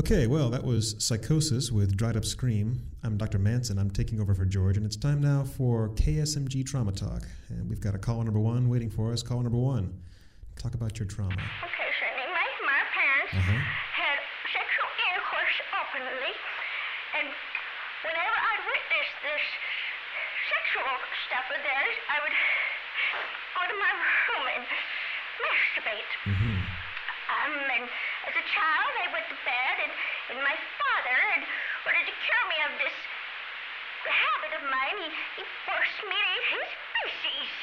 Okay, well, that was Psychosis with Dried Up Scream. I'm Dr. Manson. I'm taking over for George, and it's time now for KSMG Trauma Talk. And we've got a caller number one waiting for us. Caller number one, talk about your trauma. Okay, Cindy, my, my parents Uh-huh. had sexual intercourse openly, and whenever I'd witness this sexual stuff of theirs, I would go to my room and masturbate. Mm-hmm. Um, and as a child, I went to bed, and, and my father, in order to cure me of this habit of mine, he, he forced me to eat his feces.